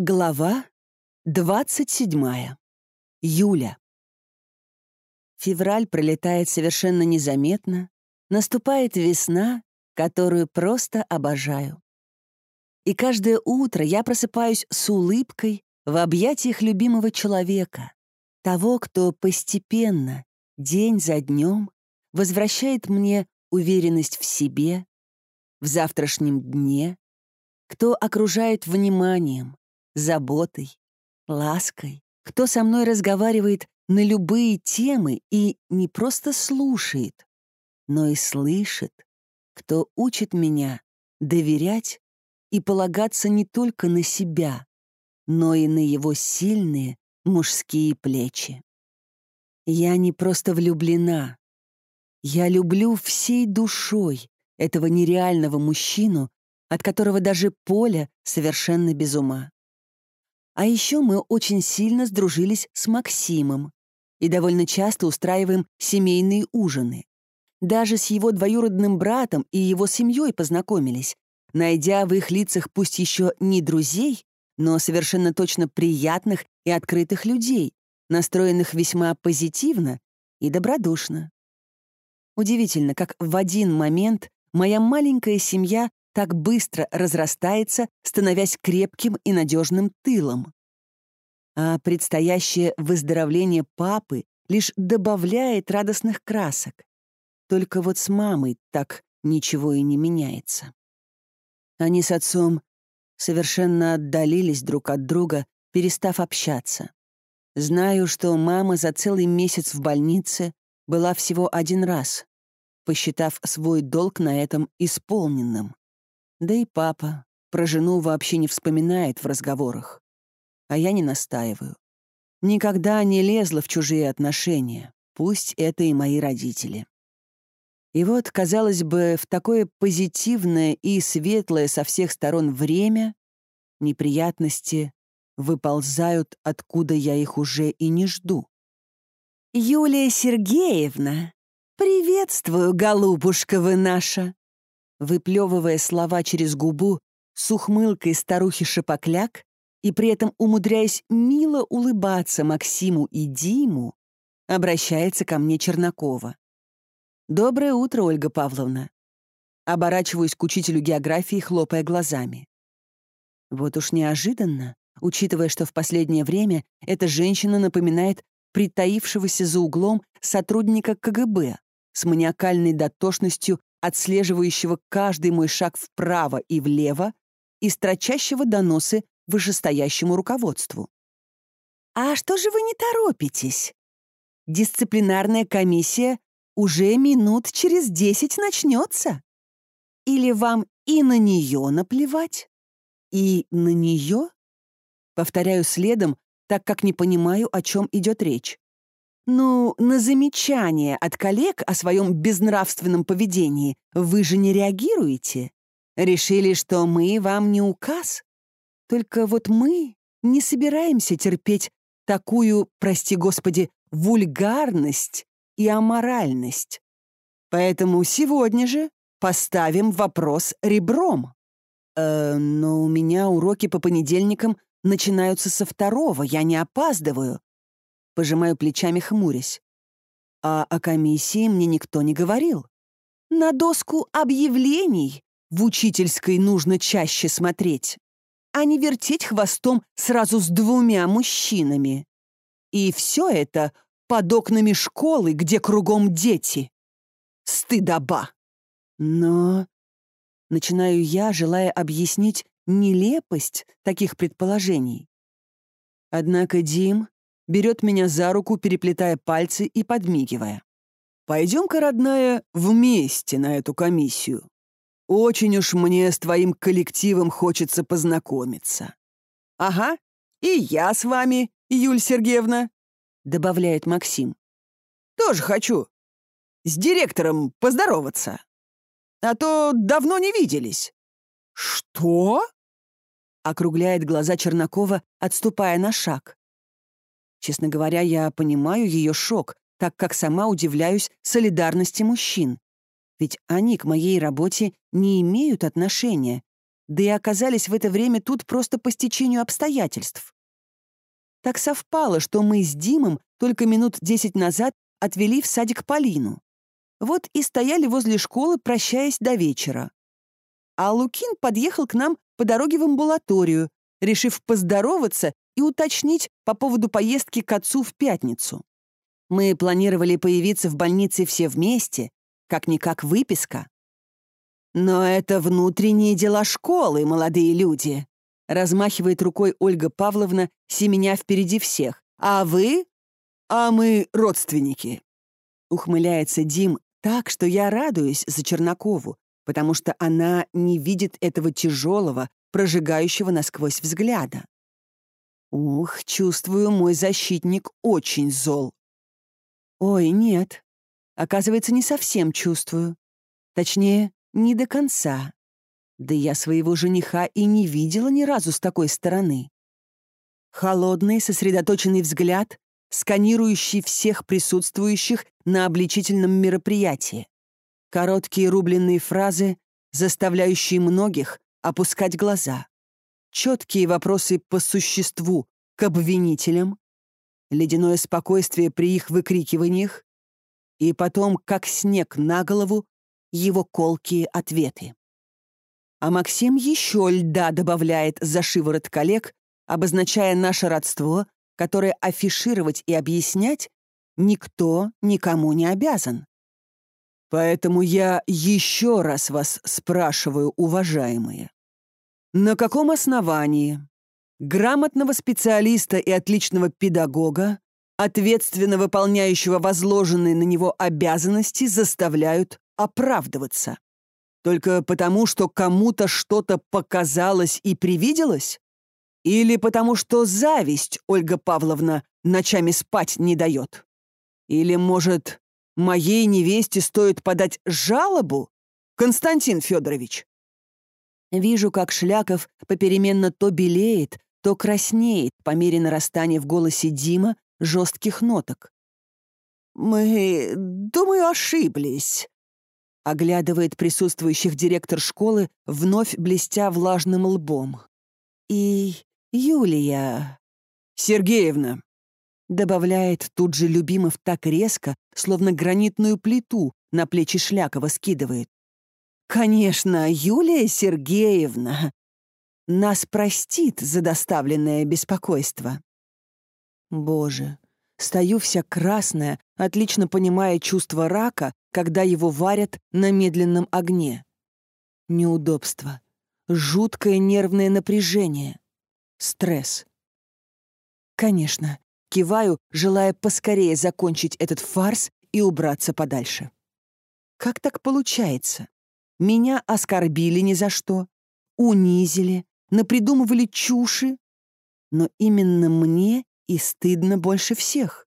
Глава 27. Юля. Февраль пролетает совершенно незаметно, наступает весна, которую просто обожаю. И каждое утро я просыпаюсь с улыбкой в объятиях любимого человека, того, кто постепенно, день за днем, возвращает мне уверенность в себе, в завтрашнем дне, кто окружает вниманием, заботой, лаской, кто со мной разговаривает на любые темы и не просто слушает, но и слышит, кто учит меня доверять и полагаться не только на себя, но и на его сильные мужские плечи. Я не просто влюблена. Я люблю всей душой этого нереального мужчину, от которого даже Поля совершенно без ума. А еще мы очень сильно сдружились с Максимом и довольно часто устраиваем семейные ужины. Даже с его двоюродным братом и его семьей познакомились, найдя в их лицах пусть еще не друзей, но совершенно точно приятных и открытых людей, настроенных весьма позитивно и добродушно. Удивительно, как в один момент моя маленькая семья так быстро разрастается, становясь крепким и надежным тылом. А предстоящее выздоровление папы лишь добавляет радостных красок. Только вот с мамой так ничего и не меняется. Они с отцом совершенно отдалились друг от друга, перестав общаться. Знаю, что мама за целый месяц в больнице была всего один раз, посчитав свой долг на этом исполненным. Да и папа про жену вообще не вспоминает в разговорах. А я не настаиваю. Никогда не лезла в чужие отношения, пусть это и мои родители. И вот, казалось бы, в такое позитивное и светлое со всех сторон время неприятности выползают, откуда я их уже и не жду. «Юлия Сергеевна, приветствую, голубушка вы наша!» Выплевывая слова через губу с ухмылкой старухи Шапокляк и при этом умудряясь мило улыбаться Максиму и Диму, обращается ко мне Чернакова. «Доброе утро, Ольга Павловна». Оборачиваюсь к учителю географии, хлопая глазами. Вот уж неожиданно, учитывая, что в последнее время эта женщина напоминает притаившегося за углом сотрудника КГБ с маниакальной дотошностью отслеживающего каждый мой шаг вправо и влево и строчащего доносы вышестоящему руководству. «А что же вы не торопитесь? Дисциплинарная комиссия уже минут через десять начнется. Или вам и на нее наплевать? И на нее?» Повторяю следом, так как не понимаю, о чем идет речь. Ну, на замечания от коллег о своем безнравственном поведении вы же не реагируете. Решили, что мы вам не указ? Только вот мы не собираемся терпеть такую, прости господи, вульгарность и аморальность. Поэтому сегодня же поставим вопрос ребром. Э, но у меня уроки по понедельникам начинаются со второго, я не опаздываю. Пожимаю плечами, хмурясь. А о комиссии мне никто не говорил. На доску объявлений в учительской нужно чаще смотреть, а не вертеть хвостом сразу с двумя мужчинами. И все это под окнами школы, где кругом дети. Стыдоба. Но... Начинаю я, желая объяснить нелепость таких предположений. Однако Дим берет меня за руку, переплетая пальцы и подмигивая. «Пойдем-ка, родная, вместе на эту комиссию. Очень уж мне с твоим коллективом хочется познакомиться». «Ага, и я с вами, Юль Сергеевна», — добавляет Максим. «Тоже хочу. С директором поздороваться. А то давно не виделись». «Что?» — округляет глаза Чернакова, отступая на шаг. Честно говоря, я понимаю ее шок, так как сама удивляюсь солидарности мужчин. Ведь они к моей работе не имеют отношения. да и оказались в это время тут просто по стечению обстоятельств. Так совпало, что мы с Димом только минут десять назад отвели в садик Полину. Вот и стояли возле школы, прощаясь до вечера. А Лукин подъехал к нам по дороге в амбулаторию, решив поздороваться и уточнить по поводу поездки к отцу в пятницу. Мы планировали появиться в больнице все вместе, как-никак выписка. Но это внутренние дела школы, молодые люди. Размахивает рукой Ольга Павловна, семеня впереди всех. А вы? А мы родственники. Ухмыляется Дим так, что я радуюсь за Чернакову, потому что она не видит этого тяжелого, прожигающего насквозь взгляда. Ух, чувствую, мой защитник очень зол. Ой, нет. Оказывается, не совсем чувствую. Точнее, не до конца. Да я своего жениха и не видела ни разу с такой стороны. Холодный, сосредоточенный взгляд, сканирующий всех присутствующих на обличительном мероприятии. Короткие рубленные фразы, заставляющие многих опускать глаза. Четкие вопросы по существу к обвинителям, ледяное спокойствие при их выкрикиваниях и потом, как снег на голову, его колкие ответы. А Максим еще льда добавляет за шиворот коллег, обозначая наше родство, которое афишировать и объяснять никто никому не обязан. Поэтому я еще раз вас спрашиваю, уважаемые, на каком основании грамотного специалиста и отличного педагога, ответственно выполняющего возложенные на него обязанности, заставляют оправдываться? Только потому, что кому-то что-то показалось и привиделось? Или потому, что зависть, Ольга Павловна, ночами спать не дает? Или, может, моей невесте стоит подать жалобу, Константин Федорович? Вижу, как Шляков попеременно то белеет, то краснеет по мере нарастания в голосе Дима жестких ноток. «Мы, думаю, ошиблись», — оглядывает присутствующих директор школы, вновь блестя влажным лбом. «И Юлия...» «Сергеевна», Добавляет тут же Любимов так резко, словно гранитную плиту на плечи Шлякова скидывает. «Конечно, Юлия Сергеевна нас простит за доставленное беспокойство». Боже, стою вся красная, отлично понимая чувство рака, когда его варят на медленном огне. Неудобство, жуткое нервное напряжение, стресс. Конечно, Киваю, желая поскорее закончить этот фарс и убраться подальше. Как так получается? Меня оскорбили ни за что, унизили, напридумывали чуши, но именно мне и стыдно больше всех.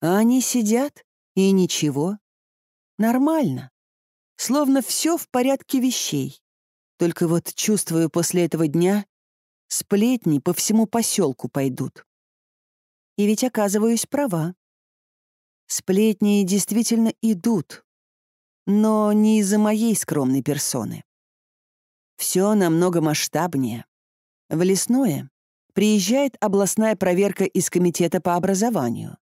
А они сидят, и ничего. Нормально. Словно все в порядке вещей. Только вот чувствую после этого дня, сплетни по всему поселку пойдут. И ведь оказываюсь права. Сплетни действительно идут, но не из-за моей скромной персоны. Все намного масштабнее. В лесное приезжает областная проверка из комитета по образованию.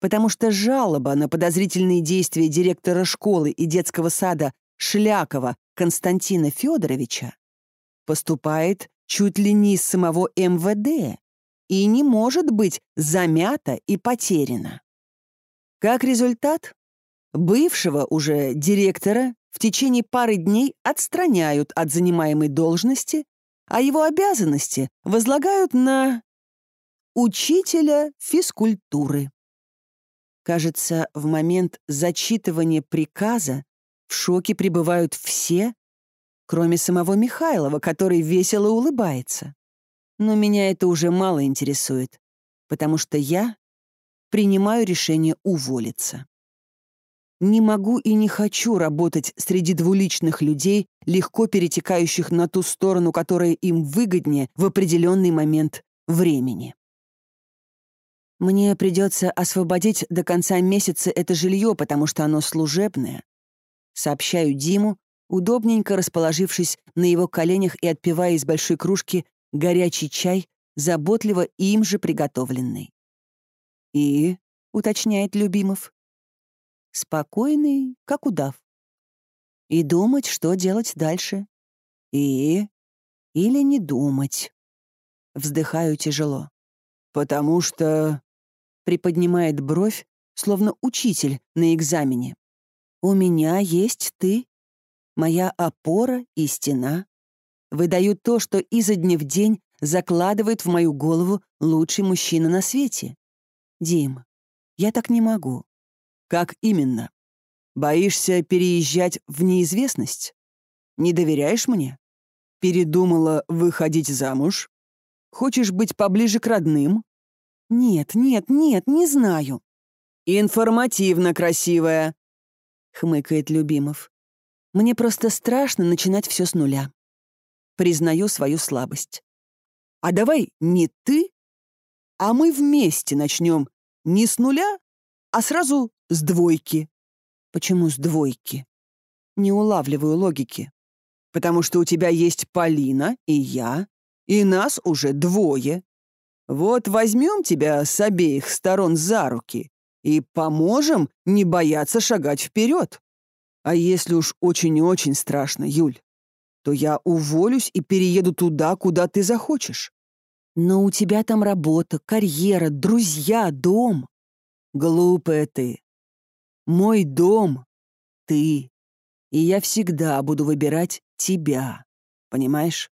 Потому что жалоба на подозрительные действия директора школы и детского сада Шлякова Константина Федоровича поступает чуть ли не из самого МВД, и не может быть замята и потеряна. Как результат, бывшего уже директора в течение пары дней отстраняют от занимаемой должности, а его обязанности возлагают на учителя физкультуры. Кажется, в момент зачитывания приказа в шоке пребывают все, кроме самого Михайлова, который весело улыбается. Но меня это уже мало интересует, потому что я принимаю решение уволиться. Не могу и не хочу работать среди двуличных людей, легко перетекающих на ту сторону, которая им выгоднее в определенный момент времени. Мне придется освободить до конца месяца это жилье, потому что оно служебное. Сообщаю Диму, удобненько расположившись на его коленях и отпивая из большой кружки горячий чай, заботливо им же приготовленный. «И?» — уточняет Любимов. Спокойный, как удав. И думать, что делать дальше. И? Или не думать. Вздыхаю тяжело. «Потому что...» — приподнимает бровь, словно учитель на экзамене. «У меня есть ты, моя опора и стена. Выдаю то, что изо дня в день закладывает в мою голову лучший мужчина на свете. Дим, я так не могу. Как именно? Боишься переезжать в неизвестность? Не доверяешь мне? Передумала выходить замуж? Хочешь быть поближе к родным? Нет, нет, нет, не знаю. Информативно красивая, хмыкает Любимов. Мне просто страшно начинать все с нуля. Признаю свою слабость. А давай не ты, а мы вместе начнем не с нуля, а сразу с двойки. Почему с двойки? Не улавливаю логики. Потому что у тебя есть Полина и я, и нас уже двое. Вот возьмем тебя с обеих сторон за руки и поможем не бояться шагать вперед. А если уж очень-очень страшно, Юль, то я уволюсь и перееду туда, куда ты захочешь. Но у тебя там работа, карьера, друзья, дом. Глупая ты. Мой дом — ты. И я всегда буду выбирать тебя. Понимаешь?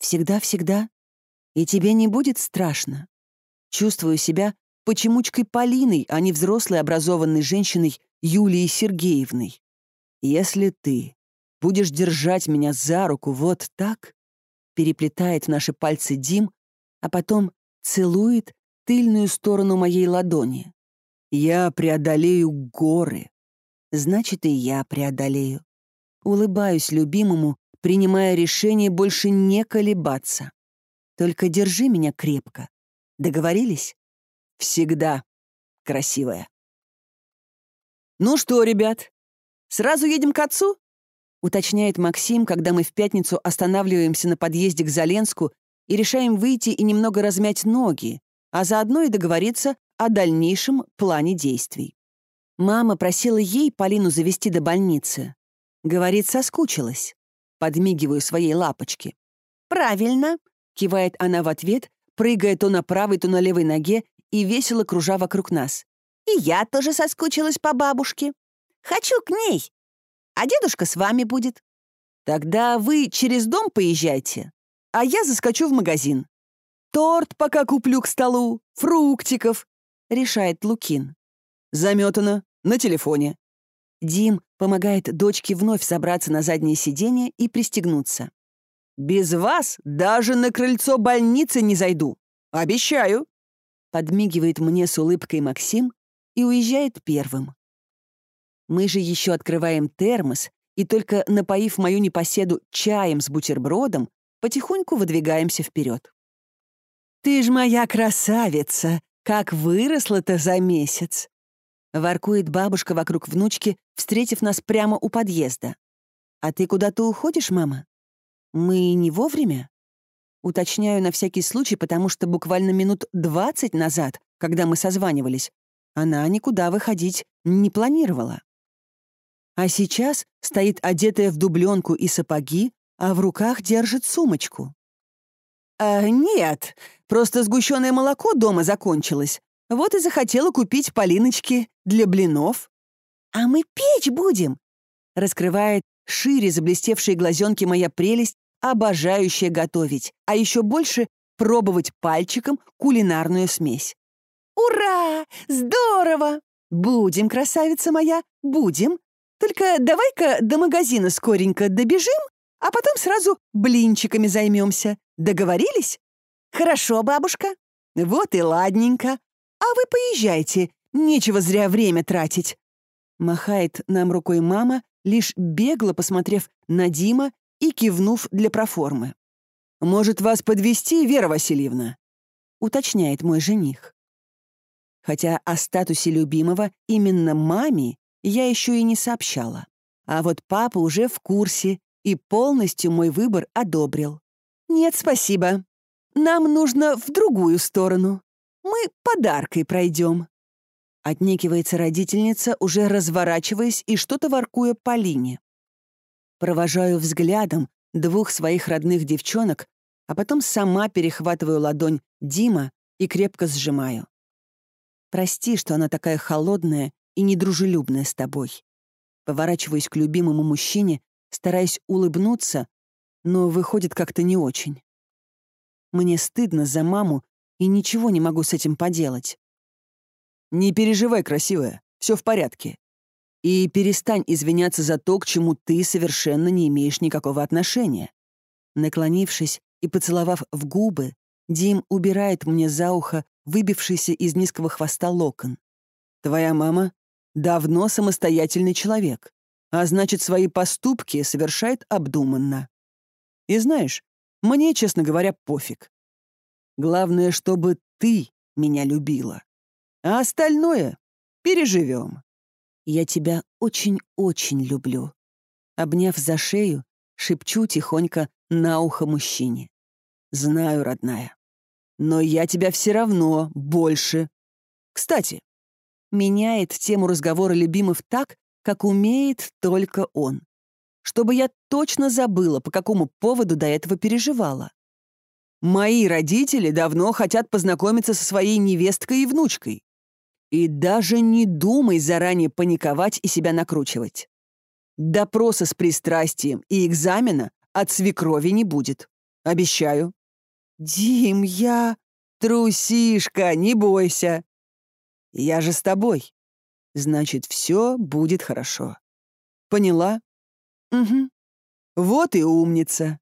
Всегда-всегда. И тебе не будет страшно. Чувствую себя почемучкой Полиной, а не взрослой образованной женщиной Юлией Сергеевной. Если ты будешь держать меня за руку вот так, переплетает наши пальцы Дим, а потом целует тыльную сторону моей ладони. Я преодолею горы. Значит, и я преодолею. Улыбаюсь любимому, принимая решение больше не колебаться. Только держи меня крепко. Договорились? Всегда красивая. Ну что, ребят, Сразу едем к отцу?» — уточняет Максим, когда мы в пятницу останавливаемся на подъезде к Заленску и решаем выйти и немного размять ноги, а заодно и договориться о дальнейшем плане действий. Мама просила ей Полину завести до больницы. Говорит, соскучилась. Подмигиваю своей лапочке. «Правильно», — кивает она в ответ, прыгая то на правой, то на левой ноге и весело кружа вокруг нас. «И я тоже соскучилась по бабушке». Хочу к ней. А дедушка с вами будет. Тогда вы через дом поезжайте, а я заскочу в магазин. Торт пока куплю к столу, фруктиков, решает Лукин. Заметано, на телефоне. Дим помогает дочке вновь собраться на заднее сиденье и пристегнуться. «Без вас даже на крыльцо больницы не зайду. Обещаю!» Подмигивает мне с улыбкой Максим и уезжает первым. Мы же еще открываем термос и только напоив мою непоседу чаем с бутербродом, потихоньку выдвигаемся вперед. «Ты ж моя красавица! Как выросла-то за месяц!» Воркует бабушка вокруг внучки, встретив нас прямо у подъезда. «А ты куда-то уходишь, мама?» «Мы не вовремя?» Уточняю на всякий случай, потому что буквально минут двадцать назад, когда мы созванивались, она никуда выходить не планировала. А сейчас стоит одетая в дубленку и сапоги, а в руках держит сумочку. «А, «Нет, просто сгущенное молоко дома закончилось. Вот и захотела купить Полиночки для блинов». «А мы печь будем!» — раскрывает шире заблестевшие глазенки моя прелесть, обожающая готовить, а еще больше пробовать пальчиком кулинарную смесь. «Ура! Здорово! Будем, красавица моя, будем!» Только давай-ка до магазина скоренько добежим, а потом сразу блинчиками займемся. Договорились? Хорошо, бабушка. Вот и ладненько. А вы поезжайте, нечего зря время тратить. Махает нам рукой мама, лишь бегло посмотрев на Дима и кивнув для проформы. «Может, вас подвести, Вера Васильевна?» — уточняет мой жених. Хотя о статусе любимого именно маме я еще и не сообщала. А вот папа уже в курсе и полностью мой выбор одобрил. «Нет, спасибо. Нам нужно в другую сторону. Мы подаркой пройдем». Отнекивается родительница, уже разворачиваясь и что-то воркуя Полине. Провожаю взглядом двух своих родных девчонок, а потом сама перехватываю ладонь Дима и крепко сжимаю. Прости, что она такая холодная и недружелюбная с тобой. Поворачиваюсь к любимому мужчине, стараясь улыбнуться, но выходит как-то не очень. Мне стыдно за маму, и ничего не могу с этим поделать. «Не переживай, красивая, все в порядке. И перестань извиняться за то, к чему ты совершенно не имеешь никакого отношения». Наклонившись и поцеловав в губы, Дим убирает мне за ухо выбившийся из низкого хвоста локон. «Твоя мама давно самостоятельный человек, а значит, свои поступки совершает обдуманно. И знаешь, мне, честно говоря, пофиг. Главное, чтобы ты меня любила. А остальное переживем. Я тебя очень-очень люблю. Обняв за шею, шепчу тихонько на ухо мужчине. Знаю, родная. Но я тебя все равно больше. Кстати, меняет тему разговора любимых так, как умеет только он чтобы я точно забыла, по какому поводу до этого переживала. Мои родители давно хотят познакомиться со своей невесткой и внучкой. И даже не думай заранее паниковать и себя накручивать. Допроса с пристрастием и экзамена от свекрови не будет. Обещаю. Дим, я... Трусишка, не бойся. Я же с тобой. Значит, все будет хорошо. Поняла? Угу. Вот и умница.